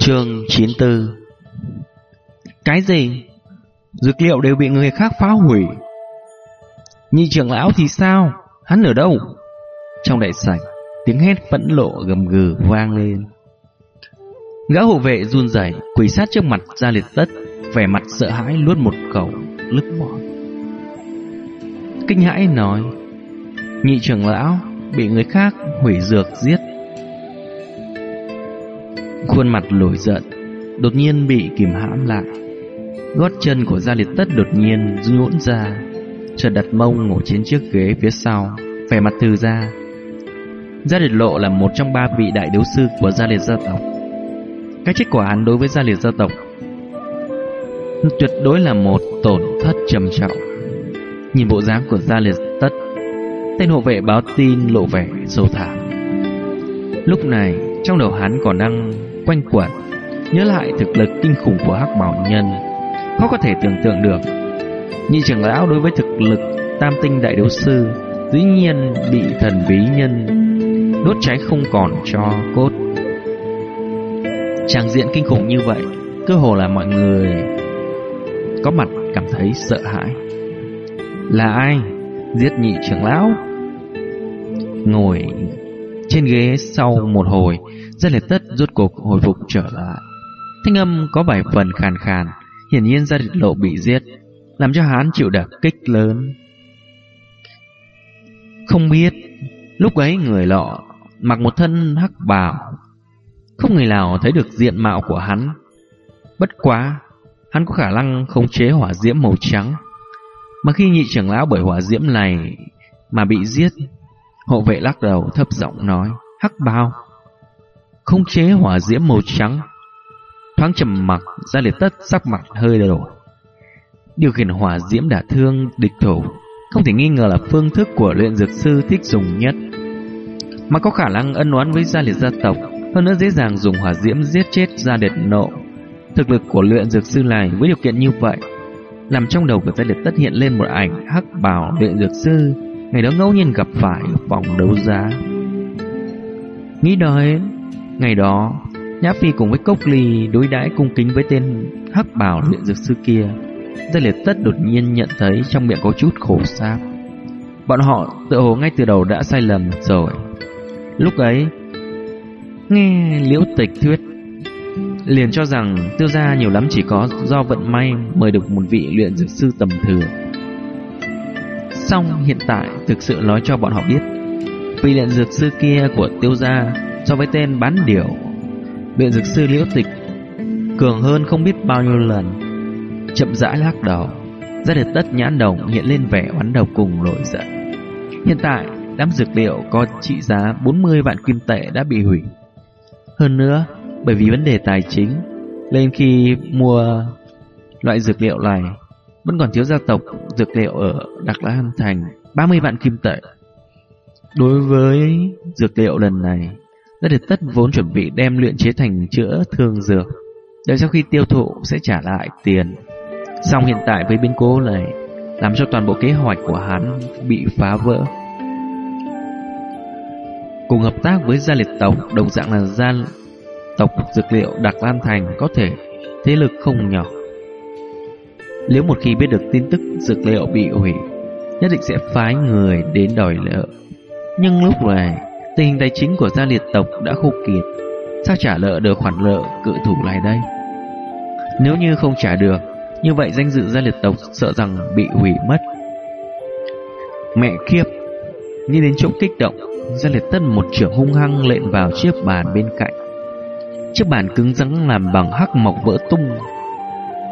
Chương 94 Cái gì? Dược liệu đều bị người khác phá hủy Nhị trưởng lão thì sao? Hắn ở đâu? Trong đại sảnh, Tiếng hét phẫn lộ gầm gừ vang lên Gã hộ vệ run rẩy, quỳ sát trước mặt ra liệt tất, Vẻ mặt sợ hãi luốt một khẩu lức bỏ. Kinh hãi nói, Nhị trưởng lão, Bị người khác hủy dược giết Khuôn mặt nổi giận Đột nhiên bị kìm hãm lại. Gót chân của Gia Liệt Tất đột nhiên nhũn ra, Chợt đặt mông ngồi trên chiếc ghế phía sau, Vẻ mặt từ ra. Gia Liệt Lộ là một trong ba vị đại đấu sư của Gia Liệt gia tộc. Cái chết của hắn đối với Gia Liệt gia tộc Tuyệt đối là một tổn thất trầm trọng. Nhìn bộ dáng của Gia Liệt Tất, Tên hộ vệ báo tin lộ vẻ sâu thẳm. Lúc này, trong đầu hắn còn đang quanh quẩn, Nhớ lại thực lực kinh khủng của hắc bảo nhân. Khó có thể tưởng tượng được. Nhị trưởng lão đối với thực lực Tam tinh đại đấu sư, Dĩ nhiên bị thần bí nhân Đốt cháy không còn cho cốt. Tràng diện kinh khủng như vậy, Cơ hồ là mọi người Có mặt cảm thấy sợ hãi. Là ai? Giết nhị trưởng lão? Ngồi trên ghế sau một hồi rất liệt tất rút cuộc hồi phục trở lại. Thanh âm có vài phần khàn khàn, Hiển nhiên ra liệt lộ bị giết, Làm cho hắn chịu đả kích lớn. Không biết, Lúc ấy người lọ Mặc một thân hắc bào, Không người nào thấy được diện mạo của hắn. Bất quá, Hắn có khả năng khống chế hỏa diễm màu trắng. Mà khi nhị trưởng lão bởi hỏa diễm này Mà bị giết, Hộ vệ lắc đầu thấp giọng nói, Hắc bào không chế hỏa diễm màu trắng. Thoáng trầm mặc Gia liệt tất sắc mặt hơi đổi Điều khiển hỏa diễm đả thương, địch thủ. Không thể nghi ngờ là phương thức của luyện dược sư thích dùng nhất. Mà có khả năng ân oán với gia liệt gia tộc, Hơn nữa dễ dàng dùng hỏa diễm giết chết gia liệt nộ. Thực lực của luyện dược sư này với điều kiện như vậy, Làm trong đầu của gia liệt tất hiện lên một ảnh hắc bào luyện dược sư, Ngày đó ngẫu nhiên gặp phải vòng đấu giá. Nghĩ đến Ngày đó, Nhã Phi cùng với Cốc Ly đối đãi cung kính với tên hắc bảo luyện dược sư kia. Gia liệt tất đột nhiên nhận thấy trong miệng có chút khổ sáp Bọn họ tự hồ ngay từ đầu đã sai lầm rồi. Lúc ấy, Nghe liễu tịch thuyết, Liền cho rằng tiêu gia nhiều lắm chỉ có do vận may mời được một vị luyện dược sư tầm thường. Xong hiện tại thực sự nói cho bọn họ biết, Vị luyện dược sư kia của tiêu gia So với tên bán điểu. Luyện dược sư liễu tịch Cường hơn không biết bao nhiêu lần, Chậm rãi lắc đầu, Ra được tất nhãn đồng hiện lên vẻ oán đầu cùng nổi giận. Hiện tại, Đám dược liệu có trị giá 40 vạn kim tệ đã bị hủy. Hơn nữa, Bởi vì vấn đề tài chính Lên khi mua loại dược liệu này, Vẫn còn thiếu gia tộc dược liệu ở Đặc Lan Thành 30 vạn kim tệ. Đối với dược liệu lần này đã Liệt Tất vốn chuẩn bị đem luyện chế thành chữa thương dược. Đợi sau khi tiêu thụ sẽ trả lại tiền. Song hiện tại với biến cố này, Làm cho toàn bộ kế hoạch của hắn bị phá vỡ. Cùng hợp tác với gia liệt tộc, Đồng dạng là gia tộc dược liệu Đặc Lan Thành Có thể, thế lực không nhỏ. Nếu một khi biết được tin tức dược liệu bị hủy, Nhất định sẽ phái người đến đòi nợ. Nhưng lúc này Tình hình tài chính của gia liệt tộc đã khô kiệt. Sao trả nợ được khoản nợ cự thủ này đây? Nếu như không trả được, Như vậy danh dự gia liệt tộc sợ rằng bị hủy mất. Mẹ kiếp, Nghĩ đến chỗ kích động, Gia liệt tất một trưởng hung hăng lện vào chiếc bàn bên cạnh. Chiếc bàn cứng rắn làm bằng hắc mộc vỡ tung.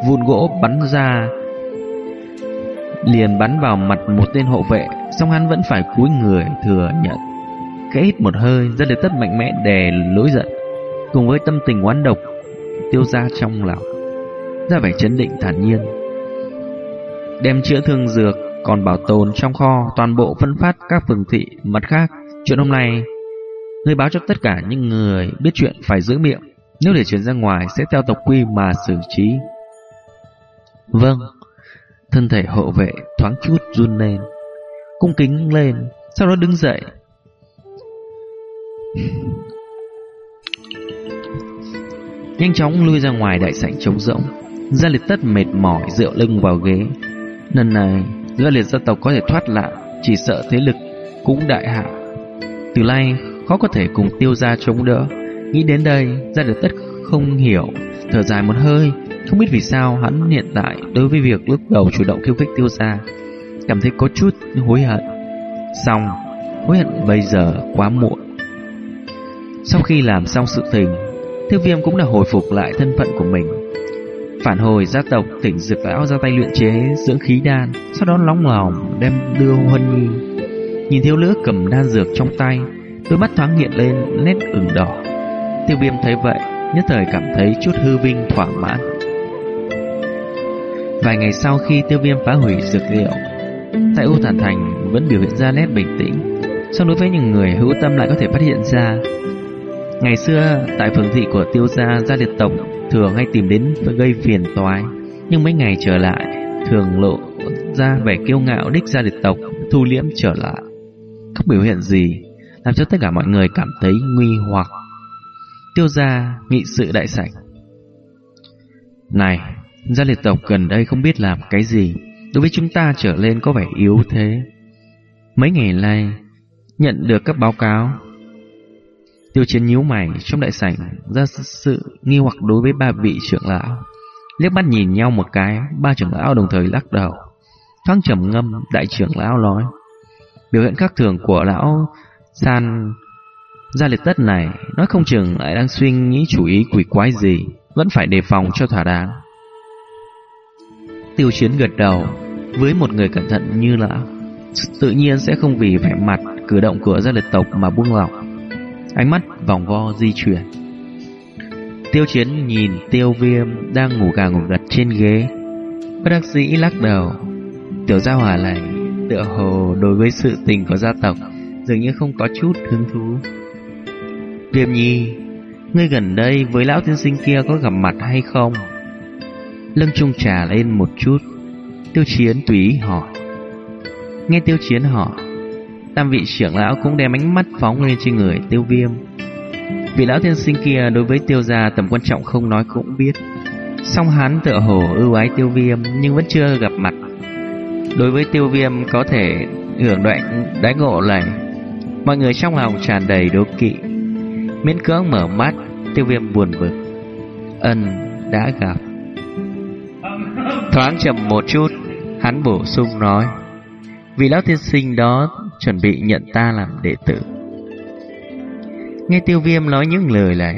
Vụn gỗ bắn ra, Liền bắn vào mặt một tên hộ vệ Xong hắn vẫn phải cúi người thừa nhận. Khẽ hít một hơi rất liệt tất mạnh mẽ đè lối giận, Cùng với tâm tình oán độc Tiêu ra trong lòng. Ra vẻ chấn định thản nhiên. Đem chữa thương dược Còn bảo tồn trong kho, Toàn bộ phân phát các phường thị, Mặt khác. Chuyện hôm nay, Người báo cho tất cả những người biết chuyện phải giữ miệng. Nếu để chuyển ra ngoài, Sẽ theo tộc quy mà xử trí. Vâng Thân thể hộ vệ thoáng chút run lên, Cung kính lên, Sau đó đứng dậy. Nhanh chóng lui ra ngoài đại sảnh trống rỗng. Gia liệt tất mệt mỏi dựa lưng vào ghế. Lần này, Gia liệt gia tộc có thể thoát lạ, Chỉ sợ thế lực cũng đại hạ. Từ nay, khó có thể cùng tiêu gia chống đỡ. Nghĩ đến đây, Gia liệt tất không hiểu, Thở dài một hơi, Không biết vì sao hắn hiện tại Đối với việc lúc đầu chủ động khiêu khích tiêu gia, Cảm thấy có chút hối hận. Xong, Hối hận bây giờ quá muộn. Sau khi làm xong sự tình Tiêu viêm cũng đã hồi phục lại thân phận của mình. Phản hồi gia tộc, tỉnh dược lão ra tay luyện chế dưỡng khí đan, Sau đó nóng lòng đem đưa Huân Nhi. Nhìn thiếu nữ cầm đan dược trong tay, Đôi mắt thoáng hiện lên nét ửng đỏ. Tiêu viêm thấy vậy, Nhất thời cảm thấy chút hư vinh thỏa mãn. Vài ngày sau khi tiêu viêm phá hủy dược liệu, Tại U Thản Thành vẫn biểu hiện ra nét bình tĩnh. Song đối với những người hữu tâm lại có thể phát hiện ra Ngày xưa, tại phường thị của tiêu gia gia liệt tộc, Thường hay tìm đến gây phiền toái. Nhưng mấy ngày trở lại, Thường lộ ra vẻ kiêu ngạo đích gia liệt tộc, Thu liễm trở lại. Không biểu hiện gì, Làm cho tất cả mọi người cảm thấy nguy hoặc. Tiêu gia nghị sự đại sảnh. Này, Gia liệt tộc gần đây không biết làm cái gì, Đối với chúng ta trở lên có vẻ yếu thế. Mấy ngày nay, Nhận được các báo cáo Tiêu chiến nhíu mày trong đại sảnh ra sự nghi hoặc đối với ba vị trưởng lão. Liếc mắt nhìn nhau một cái, ba trưởng lão đồng thời lắc đầu. Thoáng trầm ngâm, đại trưởng lão nói. Biểu hiện khác thường của lão San gia liệt tất này, nói không chừng lại đang suy nghĩ chủ ý quỷ quái gì, vẫn phải đề phòng cho thỏa đáng. Tiêu chiến gật đầu, với một người cẩn thận như lão, tự nhiên sẽ không vì vẻ mặt cử động của gia liệt tộc mà buông lỏng. Ánh mắt vòng vo di chuyển. Tiêu chiến nhìn tiêu viêm Đang ngủ gà ngủ gật trên ghế. Bất đắc dĩ lắc đầu. Tiểu gia hỏa này Tựa hồ đối với sự tình của gia tộc Dường như không có chút hứng thú. Viêm nhi, Ngươi gần đây với lão tiên sinh kia có gặp mặt hay không? Lưng trung trà lên một chút. Tiêu chiến tùy hỏi. Nghe tiêu chiến hỏi Tam vị trưởng lão cũng đem ánh mắt phóng lên trên người tiêu viêm. Vị lão tiên sinh kia đối với tiêu gia tầm quan trọng không nói cũng biết. Song hắn tựa hồ ưu ái tiêu viêm nhưng vẫn chưa gặp mặt. Đối với tiêu viêm có thể hưởng đoạn đái ngộ này, Mọi người trong lòng tràn đầy đố kỵ. Miễn cưỡng mở mắt, Tiêu viêm buồn bực. Ân đã gặp. Thoáng chậm một chút, Hắn bổ sung nói, Vị lão tiên sinh đó chuẩn bị nhận ta làm đệ tử. Nghe tiêu viêm nói những lời này,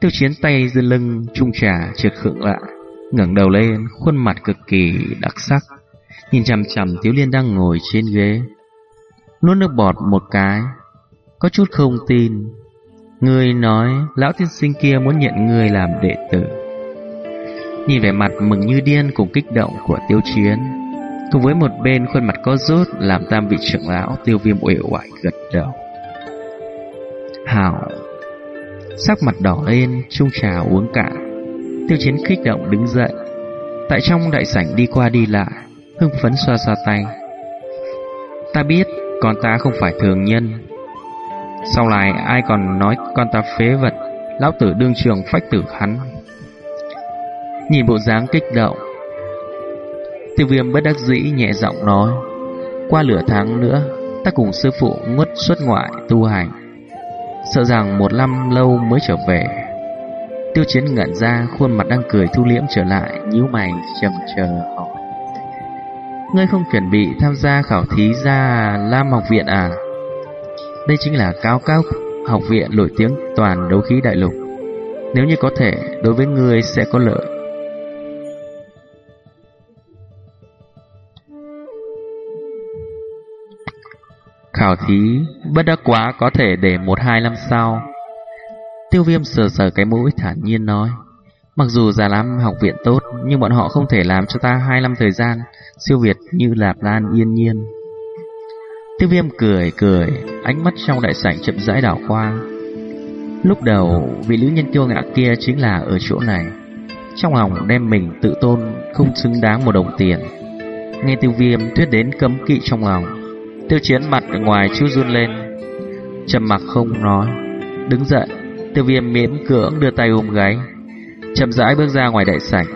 tiêu chiến tay dưới lưng trung trà trượt khượng lại, ngẩng đầu lên, khuôn mặt cực kỳ đặc sắc, nhìn chằm chằm thiếu Liên đang ngồi trên ghế. Nuốt nước bọt một cái, có chút không tin. Người nói lão tiên sinh kia muốn nhận người làm đệ tử. Nhìn vẻ mặt mừng như điên cùng kích động của tiêu chiến, Cùng với một bên khuôn mặt có rút Làm tam vị trưởng lão, tiêu viêm uể oải gật đầu. Hảo. Sắc mặt đỏ lên Trung trà uống cả. Tiêu chiến kích động đứng dậy. Tại trong đại sảnh đi qua đi lại, Hưng phấn xoa xoa tay. Ta biết, con ta không phải thường nhân. Sau này ai còn nói con ta phế vật? Lão tử đương trường phách tử hắn. Nhìn bộ dáng kích động Tiêu viêm bất đắc dĩ nhẹ giọng nói, Qua lửa tháng nữa, Ta cùng sư phụ ngất xuất ngoại tu hành. Sợ rằng một năm lâu mới trở về. Tiêu chiến ngẩn ra, Khuôn mặt đang cười thu liễm trở lại, nhíu mày chầm chờ hỏi, Ngươi không chuẩn bị tham gia khảo thí ra Lam học viện à? Đây chính là cao cao học viện nổi tiếng toàn đấu khí đại lục. Nếu như có thể, Đối với ngươi sẽ có lợi. Khảo thí, bất đắc quá có thể để một hai năm sau. Tiêu viêm sờ sờ cái mũi thản nhiên nói, Mặc dù già lắm, học viện tốt, Nhưng bọn họ không thể làm cho ta hai năm thời gian, Siêu việt như Lạp Lan yên nhiên. Tiêu viêm cười cười, Ánh mắt trong đại sảnh chậm rãi đảo qua. Lúc đầu, Vị nữ nhân kiêu ngạo kia chính là ở chỗ này. Trong lòng đem mình tự tôn Không xứng đáng một đồng tiền. Nghe tiêu viêm thuyết đến cấm kỵ trong lòng Tiêu chiến mặt ở ngoài chú run lên. Trầm mặc không nói. Đứng dậy, Tiêu viêm miễn cưỡng đưa tay ôm gáy. Chậm rãi bước ra ngoài đại sảnh.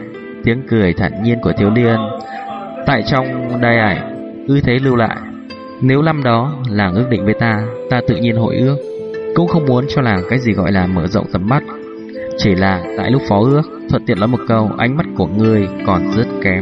Tiếng cười thản nhiên của thiếu liên. Tại trong đai ảnh, Ư thế lưu lại. Nếu năm đó làng ước định với ta Ta tự nhiên hội ước. Cũng không muốn cho làng cái gì gọi là mở rộng tầm mắt. Chỉ là tại lúc phó ước, Thuận tiện lắm một câu, Ánh mắt của ngươi còn rất kém.